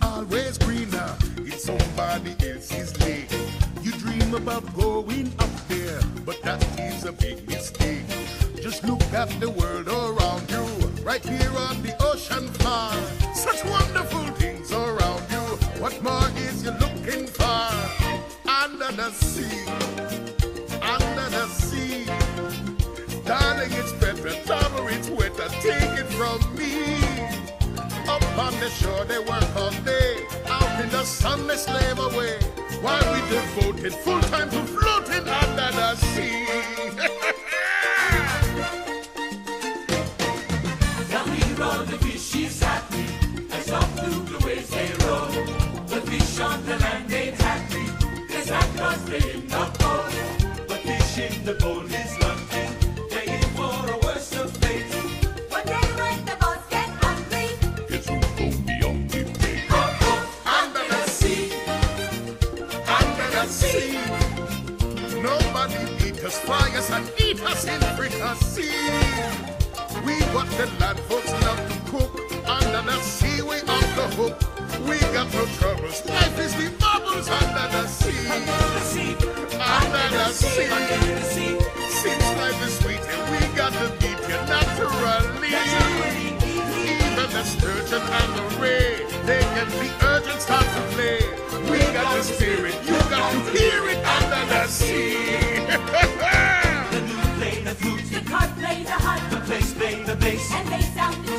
always greener in somebody else's lake. You dream about going up there, but that is a big mistake. Just look at the world around you, right here on the ocean floor. Such wonderful things around you. What more is you looking for? Under the sea, Up on the shore, they work all day. Out in the sun, they slave away. While we devoted full time to floating under the sea. The happy. As the waves they roll. The fish on the land ain't happy. Cause that cause they in the boat. But fish in the bowl is the. Nobody beat us, fry us, and eat us in fricassee. We what the land folks love to cook. Under the sea, we off the hook. We got no troubles. Life is the bubbles under the sea. under the sea. Under the sea. Under the sea. Since life is sweet, and we got to beat you naturally. Even the sturgeon and the ray, they get the urgent start to play. We got the spirit, sea. The new play the flute. the card play the harp, The plaice play the bass. and they sound the